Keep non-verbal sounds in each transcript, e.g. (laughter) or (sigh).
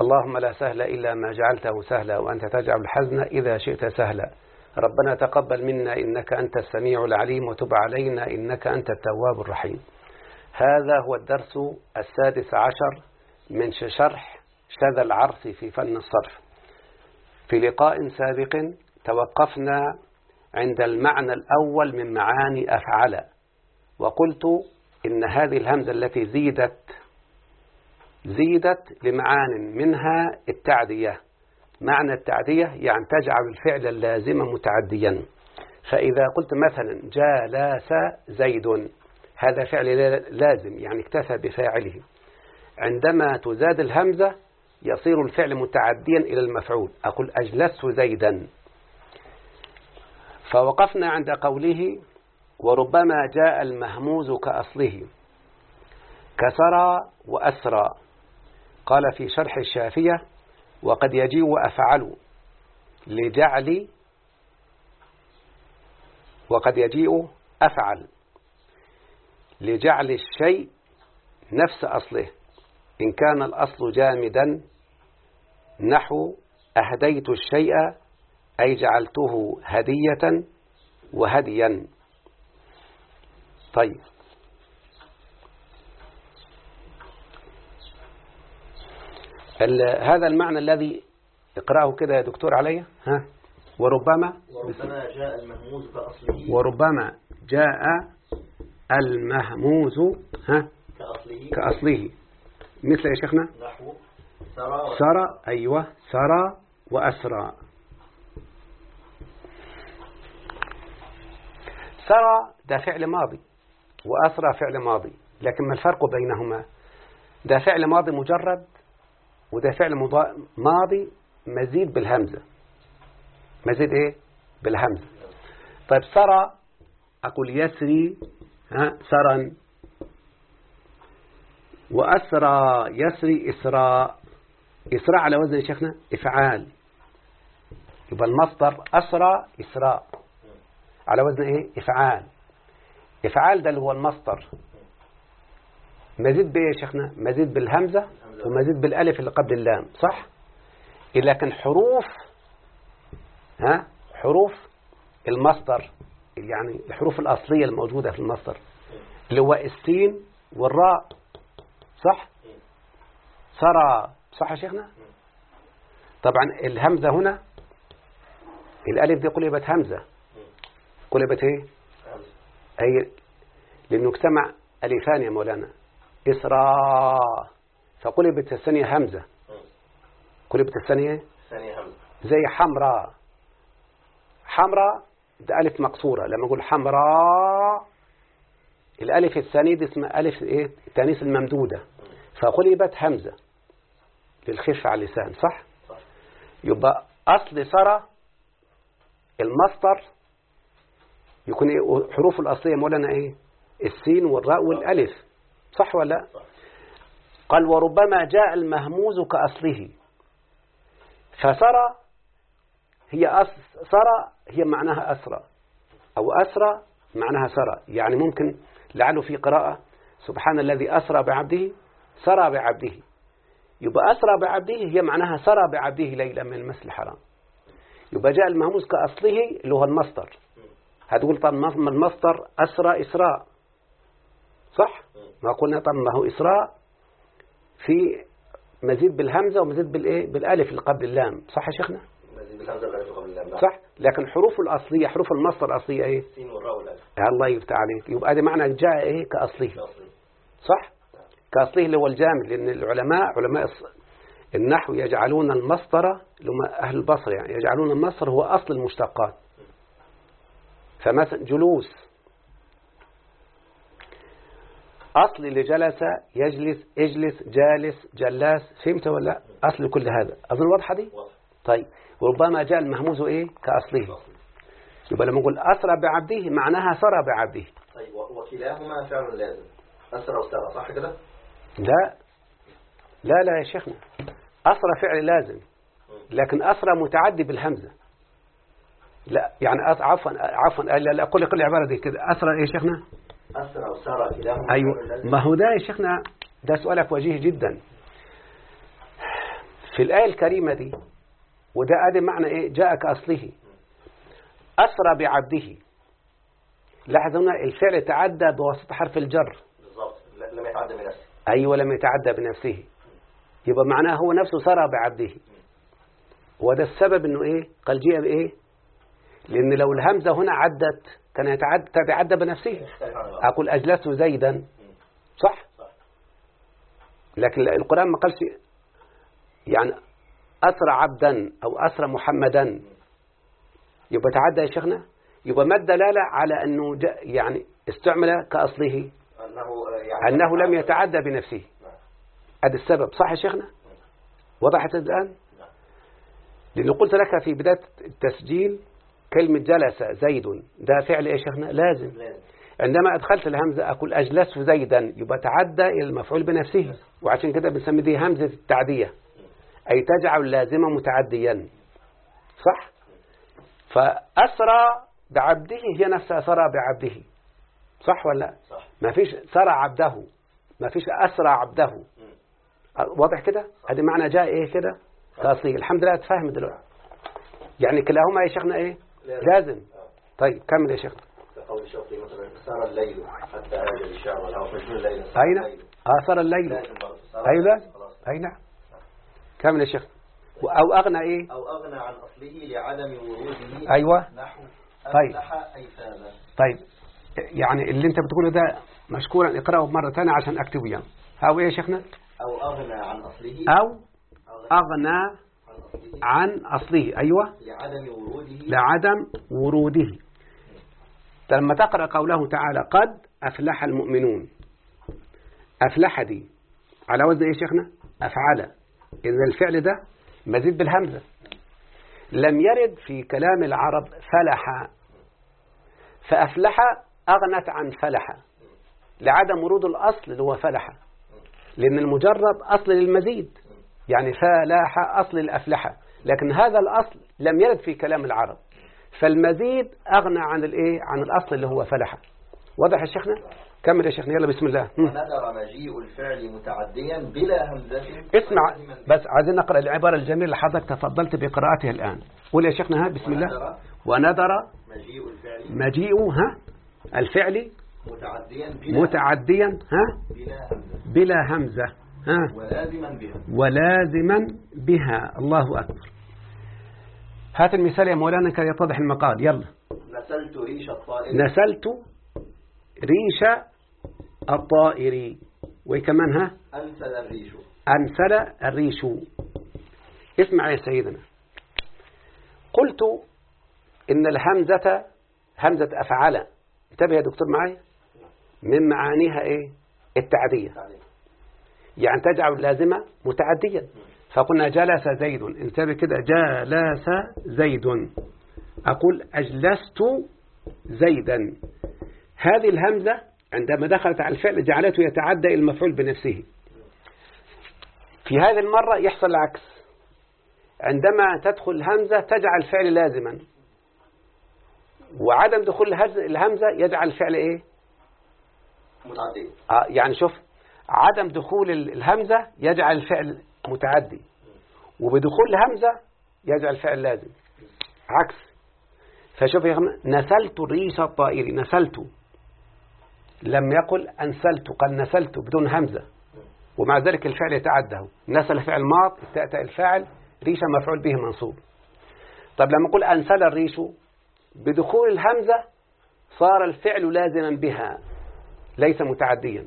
اللهم لا سهل إلا ما جعلته سهلا وأنت تجعل الحزن إذا شئت سهلا. ربنا تقبل منا إنك أنت السميع العليم وتب علينا إنك أنت التواب الرحيم. هذا هو الدرس السادس عشر من شرح شذا العرس في فن الصرف. في لقاء سابق توقفنا عند المعنى الأول من معاني أفعل وقلت إن هذه الهمزة التي زيدت زيدت لمعان منها التعدية. معنى التعدية يعني تجعل الفعل اللازم متعديا. فإذا قلت مثلا جالس زيد هذا فعل لازم يعني اكتفى بفاعله. عندما تزاد الهمزة يصير الفعل متعديا إلى المفعول. أقول أجلست زيدا. فوقفنا عند قوله وربما جاء المهموز كأصله. كسرى وأسرى. قال في شرح الشافية وقد يجيء أفعل لجعل وقد يجيء أفعل لجعل الشيء نفس أصله إن كان الأصل جامدا نحو أهديت الشيء أي جعلته هدية وهديا. طيب. هذا المعنى الذي اقرأه كده يا دكتور علي ها؟ وربما وربما جاء المهموز كأصله وربما جاء المهموز ها؟ كأصله. كأصله. مثل يا شيخنا؟ نحو سرى. سرى أيوة سرى وأسرى. سرى ده فعل ماضي وأسرى فعل ماضي لكن ما الفرق بينهما؟ ده فعل ماضي مجرد وده فعل ماضي مزيد بالهمزة. مزيد إيه؟ بالهمزة. طيب سرى أقول يسري ها سرا. وأسرى يسري إسراء. إسراء على وزن يا شيخنا؟ إفعال. يبقى المصدر أسرى إسراء. على وزن إيه؟ إفعال. إفعال ده اللي هو المصدر. مزيد بإيه يا شيخنا مزيد بالهمزة ومزيد بالألف اللي قبل اللام صح؟ لكن حروف ها؟ حروف المصدر يعني الحروف الأصلية الموجودة في المصدر اللي هو السين والراء صح؟ سرى صح يا شيخنا؟ طبعا الهمزة هنا الألف دي قلبت همزة. قلبت إيه؟ أي لأنه اجتمع ألفان يا مولانا. إسراء. فقلبت الثانية همزة. قلبت الثانية ثانية همزة. زي حمراء. حمراء ده ألف مقصورة. لما أقول حمراء الألف الثانية دي اسمها ألف إيه؟ التانيث الممدودة. فقلبت همزة. للخفة على اللسان صح؟ صح. يبقى أصل سرى المصدر يكون إيه؟ حروف الأصلية مولانا إيه؟ السين والراء والألف. صح ولا لا. قال وربما جاء المهموز كأصله. فسرى هي سرى هي معناها أسرى أو أسرى معناها سرى يعني ممكن لعله في قراءة سبحان الذي أسرى بعبده سرى بعبده. يبقى أسرى بعبده هي معناها سرى بعبده ليلا من المسجد الحرام. يبقى جاء المهموز كأصله اللي هو المصدر. هتقول طب ما المصدر أسرى إسراء صح؟ ما قلنا طب ما هو إسراء في مزيد بالهمزة ومزيد بالإيه؟ بالألف اللي قبل اللام. صح يا شيخنا؟ مزيد بالهمزة والألف قبل اللام. صح؟ لكن حروف الأصلية حروف المصدر الأصلية إيه؟ السين والراء والألف. الله يفتح عليك. يبقى ده معنى جاء إيه؟ كأصله كأصله صح؟ كأصله اللي هو الجامد لأن العلماء علماء النحو يجعلون المصدر هم أهل البصر يعني يجعلون المصدر هو أصل المشتقات. فمثلا جلوس أصل اللي جلس يجلس اجلس جالس جلاس فهمت ولا لأ؟ أصل كل هذا. أظن واضحة دي؟ طيب وربما جاء المهموز إيه؟ كأصله. يبقى لما نقول أسرى بعبده معناها سرى بعبده. طيب وكلاهما فعل لازم. أسرى وسرى صح كده؟ لا. لا لا يا شيخنا. أسرى فعل لازم. لكن أسرى متعدي بالهمزة. لا يعني عفوا عفوا لا لا قل قل العبارة دي كده. أسرى إيه يا شيخنا؟ أسرى وسرى كلاهما أيوة. ما هو ده يا شيخنا؟ ده سؤالك وجيه جدا. في الآية الكريمة دي وده ادي معنى إيه؟ جاء كأصله أسرى بعبده. لاحظ هنا الفعل تعدى بواسطة حرف الجر. بالظبط لم يتعدى من نفسه أيوة لم يتعدى بنفسه. يبقى معناه هو نفسه سرى بعبده. وده السبب إنه إيه؟ قال جيء بإيه؟ لأن لو الهمزة هنا عدت كان يتعدى تتعدى بنفسه. أقول أجلست زيدا. صح؟ لكن القرآن ما قالش يعني أسرى عبدا أو أسرى محمدا. يبقى تعدى يا شيخنا؟ يبقى ما الدلالة على أنه يعني استعمل كأصله؟ أنه آه، يعني أنه لم يتعدى بنفسه. نعم. هذا السبب. صح يا شيخنا؟ وضحت الآن؟ لأنه قلت لك في بداية التسجيل كلمة جلس زيد. ده فعل إيه يا شيخنا؟ لازم. عندما أدخلت الهمزة أقول أجلست زيدا يبقى تعدى إلى المفعول بنفسه. وعشان كده بنسمي دي همزة التعدية. أي تجعل لازمة متعديا. صح؟ فأسرى بعبده هي نفسها سرى بعبده. صح ولا لا؟ صح. ما فيش سرى عبده. ما فيش أسرى عبده. واضح كده؟ هذه معنى جاء إيه كده؟ تأصيل. الحمد لله تفهم دلوقتي. يعني كلاهما يا شيخنا إيه؟ لازم. آه. طيب كمل يا شيخنا. كقول الشوقي مثلا سار الليل حتى هاج الشعر والهواء مجنون الليل لازم برضه سار أي الليل. لازم خلاص. أي نعم. كمل يا شيخ. أو أغنى إيه؟ أو أغنى عن أصله لعدم وروده أيوة. نحو طيب. طيب. يعني اللي أنت بتقوله ده مشكورا اقرأه مرة ثانية عشان أكتبه يعني. هاو إيه يا شيخنا؟ أو أغنى عن أصله. أو أغنى أغنى عن أصله أيوة. لعدم وروده. لعدم وروده. لما تقرأ قوله تعالى قد أفلح المؤمنون. أفلح دي. على وزن إيه شيخنا؟ أفعل. إذا الفعل ده مزيد بالهمزة. لم يرد في كلام العرب فلح. فأفلح أغنت عن فلح. لعدم ورود الأصل اللي هو فلح. لأن المجرد أصل للمزيد. يعني فلاح أصل الأفلحة. لكن هذا الأصل لم يرد في كلام العرب. فالمزيد أغنى عن الإيه عن الأصل اللي هو فلح. واضح يا شيخنا؟ كمل يا شيخنا. يلا بسم الله. هم. وندر مجيء الفعل متعديا بلا همزة اسمع بس عايزين نقرأ العبارة الجميلة اللي حضرتك تفضلت بقراءتها الآن. قول يا شيخنا ها بسم الله. وندر ونذر مجيء الفعل مجيء ها الفعل متعديا بلا متعديا ها بلا همزة. بلا همزة. ها؟ ولازما بها. ولازما بها. الله أكبر. هات المثال يا مولانا كي يتضح المقال. يلا. نسلت ريش الطائر. نسلت ريش الطائر. وكمان ها؟ أنسل الريش. أنسل الريش. اسمع يا سيدنا. قلت إن الهمزة همزة أفعل. انتبه يا دكتور معايا. من معانيها إيه؟ التعدية. يعني تجعل لازمة متعديا فقلنا جلس زيد. انتبه كده جلس زيد. أقول أجلست زيدا. هذه الهمزة عندما دخلت على الفعل جعلته يتعدى المفعول بنفسه. في هذه المرة يحصل العكس. عندما تدخل الهمزة تجعل الفعل لازما. وعدم دخول الهمزة يجعل الفعل إيه؟ متعدية آه يعني شوف عدم دخول ال- الهمزة يجعل الفعل متعدي. وبدخول الهمزة يجعل الفعل لازم. عكس. فشوف يا نسلت الريش الطائر نسلت. لم يقل أنسلت قال نسلت بدون همزة. ومع ذلك الفعل يتعدى. نسل فعل ماض تأتى الفاعل ريشة مفعول به منصوب. طب لما نقول أنسل الريش بدخول الهمزة صار الفعل لازما بها ليس متعديا.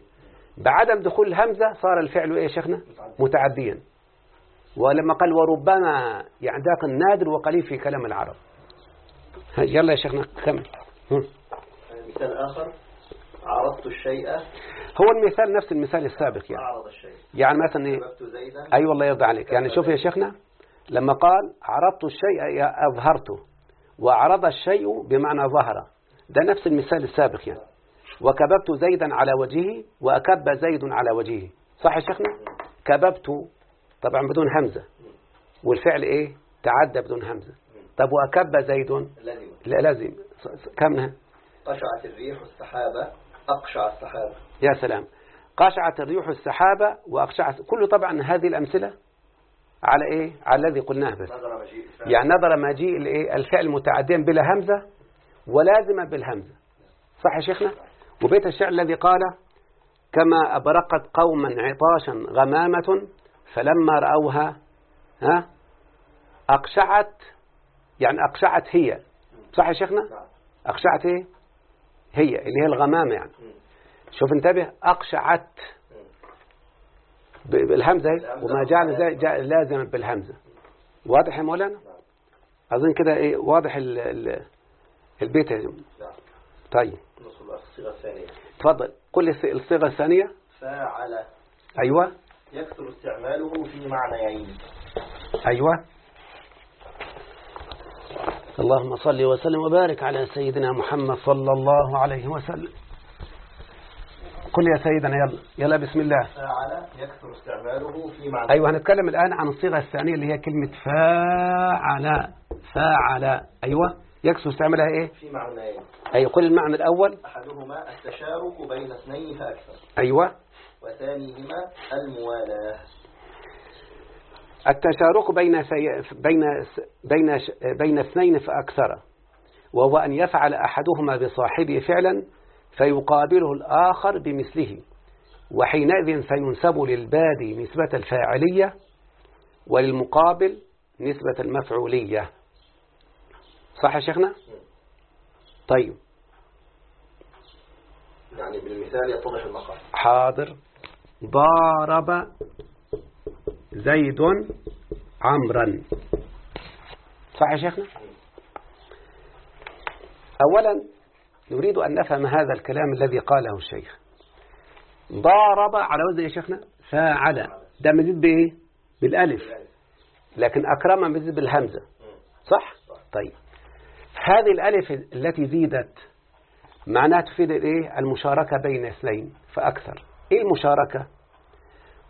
بعدم دخول الهمزة صار الفعل إيه يا شيخنا؟ متعديا. ولما قال وربما يعني ذاك النادر وقليل في كلام العرب. يلا يا شيخنا كمل. مثال آخر. عرضت الشيء. هو المثال نفس المثال السابق يعني. أعرض الشيء. يعني مثلا إيه؟ سببت زيدا. أي والله يرضى عليك. يعني شوف يا شيخنا لما قال عرضت الشيء أظهرته. وعرض الشيء بمعنى ظهر. ده نفس المثال السابق يعني. وكببت زيدا على وجهه وأكب زيد على وجهه. صح يا شيخنا؟ كببت طبعا بدون همزة. والفعل إيه؟ تعدى بدون همزة. طب وأكب زيد؟ لازم لا لازم. كم؟ قشعت الريح السحابة أقشع السحابة. يا سلام. قشعت الريح السحابة وأقشعت كل طبعا هذه الأمثلة على إيه؟ على الذي قلناه بس. يعني نظر مجيء الإيه؟ الفعل متعديا بلا همزة ولازما بالهمزة. صح يا شيخنا؟ وبيت الشعر الذي قال كما أبرقت قوما عطاشا غمامة فلما رأوها ها أقشعت يعني أقشعت هي. صح يا شيخنا؟ نعم. أقشعت إيه هي اللي هي الغمامة يعني. شوف انتبه أقشعت. بالهمزة وما جعل زي جاء لازما بالهمزة. واضح يا مولانا؟ أظن كده إيه واضح ال ال البيت يا جماعة. نعم. طيب. الصيغة الثانية. تفضل. كل الص- الصيغة الثانية. فاعل أيوة. يكثر استعماله في معنيين. أيوة. اللهم صل وسلم وبارك على سيدنا محمد صلى الله عليه وسلم. قل يا سيدنا يلا. يلا بسم الله. فاعل يكثر استعماله في معنيين. أيوة هنتكلم الآن عن الصيغة الثانية اللي هي كلمة فاعل. فاعل. أيوة. يكسو استعملها إيه؟ في معنيين أي قل المعنى الأول. أحدهما التشارك بين اثنين فأكثر أيوة. وثانيهما الموالاة. التشارك بين سي... بين بين ش- بين اثنين فأكثر. وهو أن يفعل أحدهما بصاحبه فعلا فيقابله الآخر بمثله. وحينئذ فينسب للبادي نسبة الفاعلية وللمقابل نسبة المفعولية. صح يا شيخنا؟ طيب. يعني بالمثال يتضح المقام حاضر. ضارب زيد عمرا. صح يا شيخنا؟ أولا نريد أن نفهم هذا الكلام الذي قاله الشيخ. ضارب على وزن يا شيخنا؟ فاعل. ده مزيد بإيه بالألف. لكن أكرم مزيد بالهمزة. صح؟ طيب. هذه الألف التي زيدت معناها تفيد الايه المشاركة بين اثنين فأكثر. إيه المشاركة؟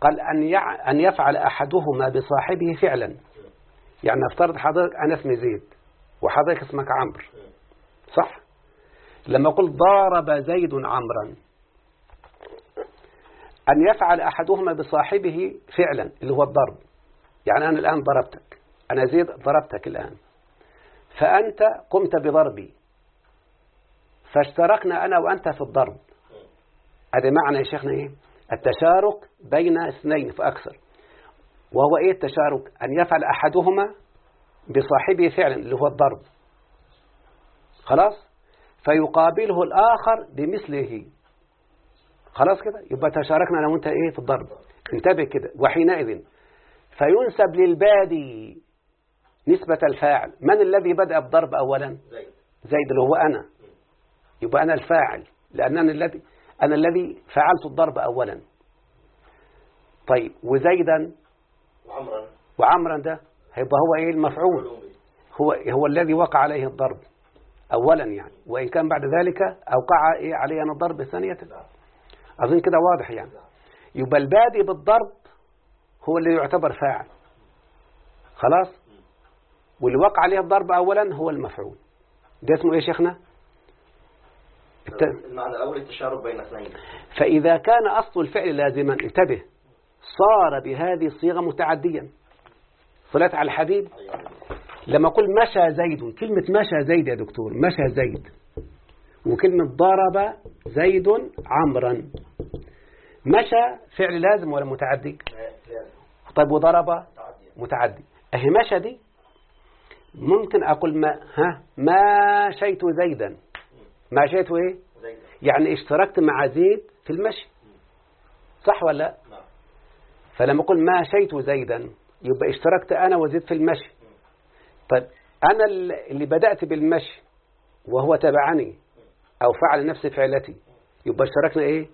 قال أن يع... أن يفعل أحدهما بصاحبه فعلا. يعني نفترض حضرتك أنا اسمي زيد وحضرتك اسمك عمرو. صح؟ لما قلت ضارب زيد عمرا. أن يفعل أحدهما بصاحبه فعلا اللي هو الضرب. يعني أنا الآن ضربتك. أنا زيد ضربتك الآن. فأنت قمت بضربي. فاشتركنا أنا وأنت في الضرب. هذا معنى يا شيخنا إيه؟ التشارك بين اثنين فأكثر وهو إيه التشارك؟ أن يفعل أحدهما بصاحبه فعلا اللي هو الضرب. خلاص؟ فيقابله الآخر بمثله. خلاص كده؟ يبقى تشاركنا أنا وأنت إيه في الضرب. انتبه كده وحينئذ. فينسب للبادي. نسبة الفاعل. من الذي بدأ الضرب أولا؟ زيد. زيد اللي هو أنا. يبقى أنا الفاعل. لأن أنا الذي أنا الذي فعلت الضرب أولا. طيب وزيدا؟ وعمرا. وعمرا ده هيبقى هو إيه المفعول. هو هو الذي وقع عليه الضرب. أولا يعني. وإن كان بعد ذلك أوقع إيه عليه أنا الضرب ثانية. نعم. أظن كده واضح يعني. يبقى البادئ بالضرب هو اللي يعتبر فاعل. خلاص؟ واللي وقع عليه الضرب أولا هو المفعول. ده اسمه إيه يا شيخنا؟ الت- المعنى الأول التشارك بين اثنين. فإذا كان أصل الفعل لازما انتبه صار بهذه الصيغة متعديا. صلاة على الحبيب. لما أقول مشى زيد كلمة مشى زيد يا دكتور مشى زيد. وكلمة ضرب زيد عمرا. مشى فعل لازم ولا متعدي؟ طيب وضرب؟ تعدي متعدي. أهي مشى دي ممكن أقول ما ها؟ ماشيت زيدا. ماشيت إيه؟ يعني اشتركت مع زيد في المشي. صح ولا لا؟ نعم. فلما أقول ماشيت زيدا يبقى اشتركت أنا وزيد في المشي. طيب أنا اللي بدأت بالمشي وهو تبعني أو فعل نفس فعلتي يبقى اشتركنا إيه؟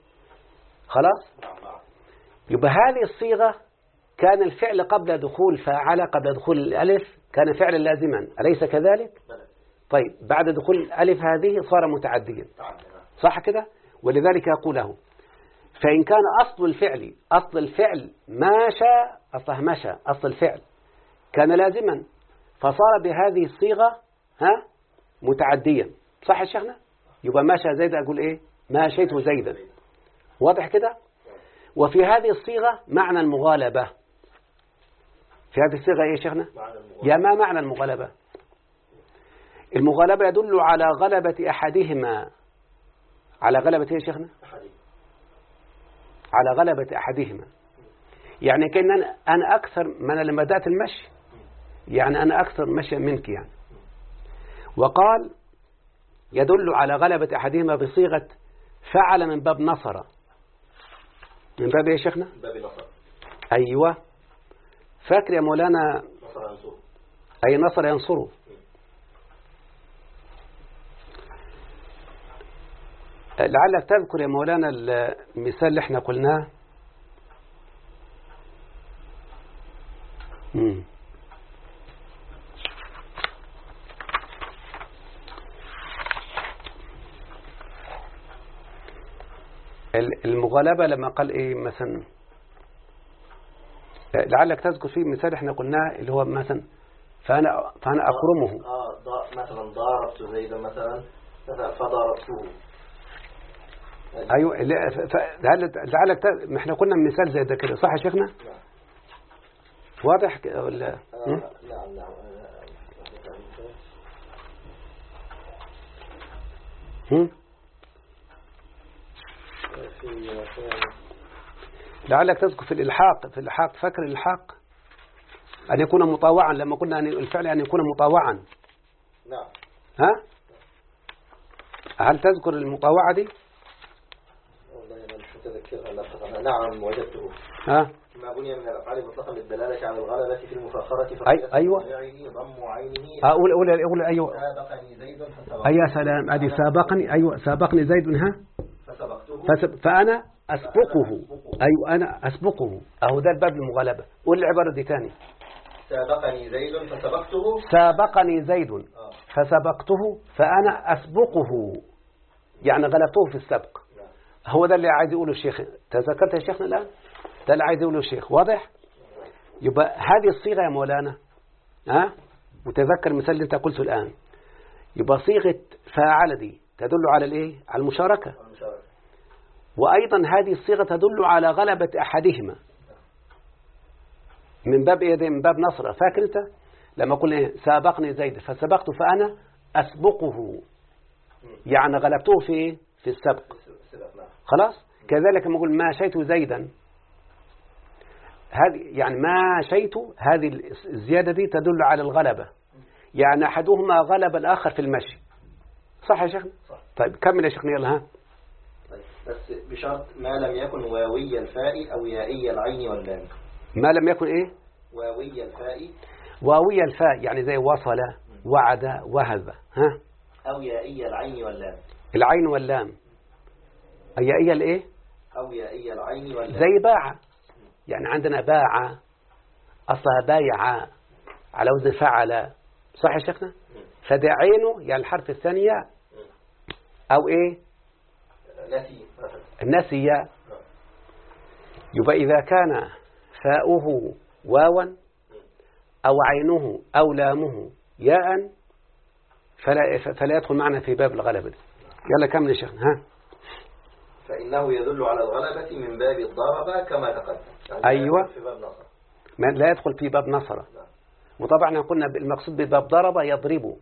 خلاص؟ نعم نعم. يبقى هذه الصيغة كان الفعل قبل دخول فاعل قبل دخول الألف كان فعلا لازما. أليس كذلك؟ طيب بعد دخول الألف هذه صار متعديا. صح كده؟ ولذلك يقول له فإن كان أصل الفعل أصل الفعل ماشى أصله مشى أصل الفعل كان لازما فصار بهذه الصيغة ها متعديا. صح يا شيخنا؟ يبقى ماشى زيد أقول إيه؟ ماشيت زيدا. واضح كده؟ وفي هذه الصيغة معنى المغالبة. في هذه الصيغة إيه يا شيخنا؟ يا ما معنى المغالبة؟ المغالبة يدل على غلبة أحدهما. على غلبة إيه يا شيخنا. على غلبة أحدهما. يعني كأن أنا, أكثر من لما بدأت المشي. يعني أنا أكثر مشيا منك يعني. وقال يدل على غلبة أحدهما بصيغة فعل من باب نصر. من باب إيه يا شيخنا؟ باب نصر. أيوة. فاكر يا مولانا أي نصر ينصره. لعلك تذكر يا مولانا المثال اللي إحنا قلناه. المغالبة لما قال إيه مثلا؟ لعلك تذكر فيه مثال إحنا قلناه اللي هو مثلا فأنا, فأنا أكرمه آه ضا- مثلا ضاربت زيدا مثلا فضربته أيوه ف- لعلك ت- ما إحنا قلنا مثال زي ده كده صح يا شيخنا نعم واضح ولا آه،؟ نعم نعم هم؟ في لعلك تذكر في الإلحاق في الإلحاق فاكر الإلحاق؟ أن يكون مطاوعا لما قلنا أن الفعل أن يكون مطاوعا. نعم. ها؟ هل تذكر المطاوعة دي؟ والله أنا مش متذكرها لا بصراحة. نعم وجدته. ها؟ ما بني من الأفعال مطلقا للدلالة على الغلبة في المفاخرة أي- أيوة. ضم عينه. أقول أقول أقول أيوة. سابقني زيد فسبقته أي يا سلام. أدي سابقني. أيوة سابقني زيد ها؟ فسبقته. فسب فأنا أسبقه. أيوة أنا أسبقه. أهو ده الباب المغالبة. قول العبارة دي تاني. سابقني زيد فسبقته. سابقني زيد. آه. فسبقته فأنا أسبقه. يعني غلبته في السبق. نعم. هو ده اللي عايز يقوله الشيخ. تذكرت يا شيخنا الآن؟ ده اللي عايز يقوله الشيخ. واضح؟ يبقى هذه الصيغة يا مولانا. ها؟ وتذكر المثال اللي انت قلته الآن. يبقى صيغة فاعل دي تدل على الإيه؟ على المشاركة. وأيضا هذه الصيغة تدل على غلبة أحدهما. من باب إيه؟ من باب نصر. فاكر أنت؟ لما قلنا إيه؟ سابقني زيد فسبقت فأنا أسبقه. يعني غلبته في إيه؟ في السبق. سبق خلاص؟ كذلك لما أقول ماشيت زيدا. هذه يعني ماشيت هذه الزيادة دي تدل على الغلبة. يعني أحدهما غلب الآخر في المشي. صح يا شيخنا؟ صح. طيب كمل يا شيخنا يلا ها. بس بشرط ما لم يكن واوي الفاء أو يائي العين واللام. ما لم يكن إيه؟ واوي الفاء. واوي الفاء يعني زي وصل وعد وهب ها؟ أو يائي العين واللام. العين واللام. أي الإيه؟ أو يائي العين واللام. زي باع. يعني عندنا باع أصلها بايع على وزن فعل. صح يا شيخنا؟ فده عينه يعني الحرف الثانية أو إيه؟ نسي يبقى إذا كان فاؤه واوا أو عينه أو لامه ياء فلا, فلا يدخل معنا في باب الغلبة دي. يلا كمل يا شيخنا ها فإنه يدل على الغلبة من باب الضرب كما تقدم يعني أيوة. في باب نصر ما لا يدخل في باب نصر نعم. وطبعا قلنا المقصود بباب ضرب يضرب ضرب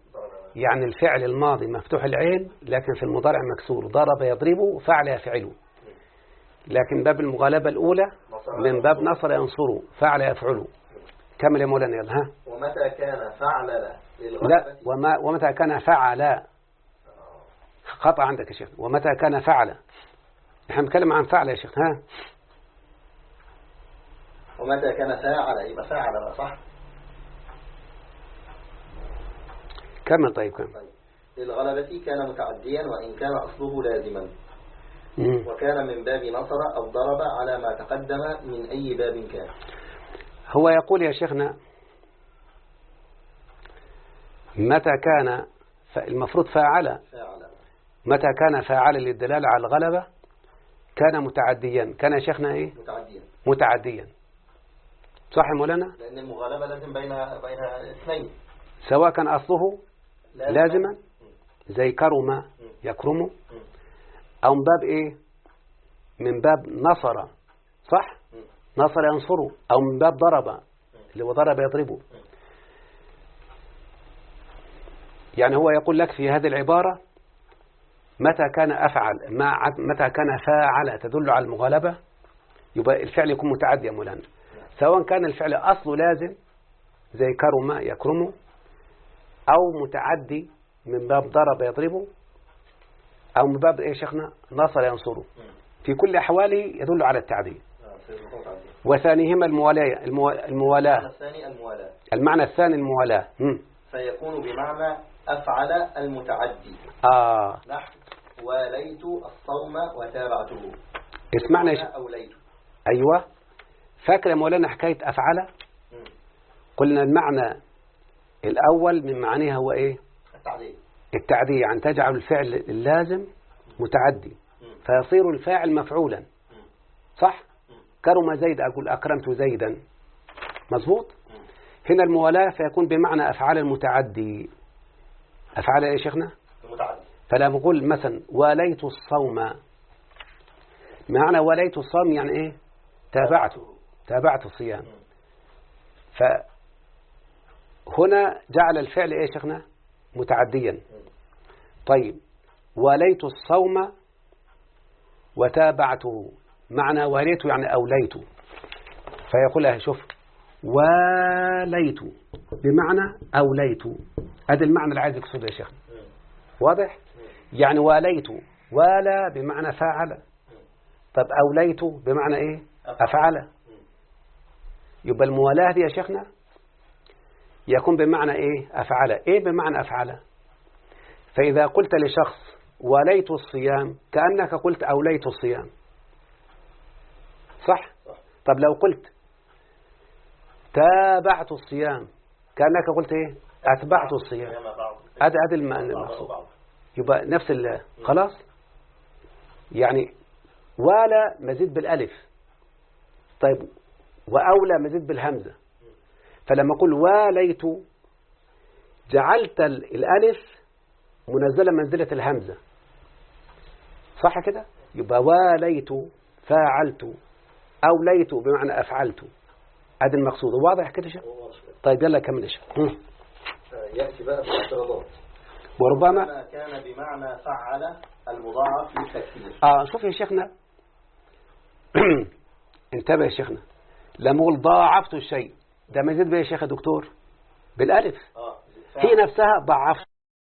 يعني الفعل الماضي مفتوح العين لكن في المضارع مكسور. ضرب يضرب فعل يفعله. لكن باب المغالبة الأولى من باب نصر ينصره فعل يفعله. كمل يا مولانا يلا ها؟ ومتى كان فعل لا وما ومتى كان فعل؟ خطأ عندك يا شيخ. ومتى كان فعل؟ إحنا بنتكلم عن فعل يا شيخ. ها؟ ومتى كان فاعل؟ يبقى فاعل بقى صح؟ كمل طيب كمل طيب. للغلبة كان متعديا وإن كان أصله لازما. وكان من باب نصر أو ضرب على ما تقدم من أي باب كان. هو يقول يا شيخنا متى كان المفروض فاعل. فاعل. متى كان فاعلا للدلالة على الغلبة؟ كان متعديا. كان يا شيخنا إيه؟ متعديا. متعديا. صح مولانا؟ لأن المغالبة لازم بين بين اثنين. سواء كان أصله لازما. زي كرم يكرم. مم. أو من باب إيه؟ من باب نصر. صح. نصر ينصره أو من باب ضرب. اللي هو ضرب يضربه. يعني هو يقول لك في هذه العبارة متى كان أفعل ما متى كان فاعل تدل على المغالبة؟ يبقى الفعل يكون متعدي يا مولانا سواء كان الفعل أصله لازم زي كرم يكرمه أو متعدي من باب ضرب يضربه أو من باب إيه شيخنا نصر ينصره. في كل أحواله يدل على التعدي. وثانيهما الموالاة الموالاة. المعنى الثاني الموالاة. فيكون بمعنى أفعل المتعدي. آه. نحو واليت الصوم وتابعته. اسمعنا شيخ. أوليت. أيوة. فاكر يا مولانا حكاية أفعل. قلنا المعنى الأول من معانيها هو إيه؟ التعديل. التعدي يعني تجعل الفعل اللازم متعدي. فيصير الفاعل مفعولا. صح. كرم زيد أقول أكرمت زيدا. مظبوط. هنا الموالاة فيكون بمعنى أفعال المتعدي. أفعال إيه يا شيخنا؟ المتعدي. فلا بقول مثلا واليت الصوم معنى واليت الصوم يعني إيه؟ تابعته تابعت الصيام. مم. فهنا جعل الفعل إيه يا شيخنا؟ متعديا. طيب وليت الصوم وتابعته. معنى وليت يعني أوليت. فيقول له شوف وليت بمعنى أوليت. هذا المعنى اللي عايز يقصده يا شيخ. واضح؟ يعني واليت. ولا بمعنى فاعل طب أوليت بمعنى إيه؟ أفعل. يبقى الموالاة دي يا شيخنا يكون بمعنى إيه؟ أفعل إيه بمعنى أفعل فإذا قلت لشخص وليت الصيام كأنك قلت أوليت الصيام. صح. طب لو قلت تابعت الصيام كأنك قلت إيه؟ أتبعت الصيام. هذا هذا المقصود. يبقى نفس ال خلاص؟ يعني ولا مزيد بالألف. طيب وأولى مزيد بالهمزة. فلما أقول واليت جعلت ال- الألف منزلة منزلة الهمزة. صح كده؟ يبقى واليت فاعلت اوليت بمعنى أفعلت. هذا المقصود. واضح كده شيخ. طيب يلا كمل يا شيخ. يأتي بقى بالاعتراضات وربما ما كان بمعنى فعل المضاعف للتكثير آه شوف يا شيخنا. (clears throat) انتبه يا شيخنا. لما أقول ضاعفت الشيء ده مزيد بيه يا شيخ يا دكتور؟ بالألف. آه هي نفسها ضعفت.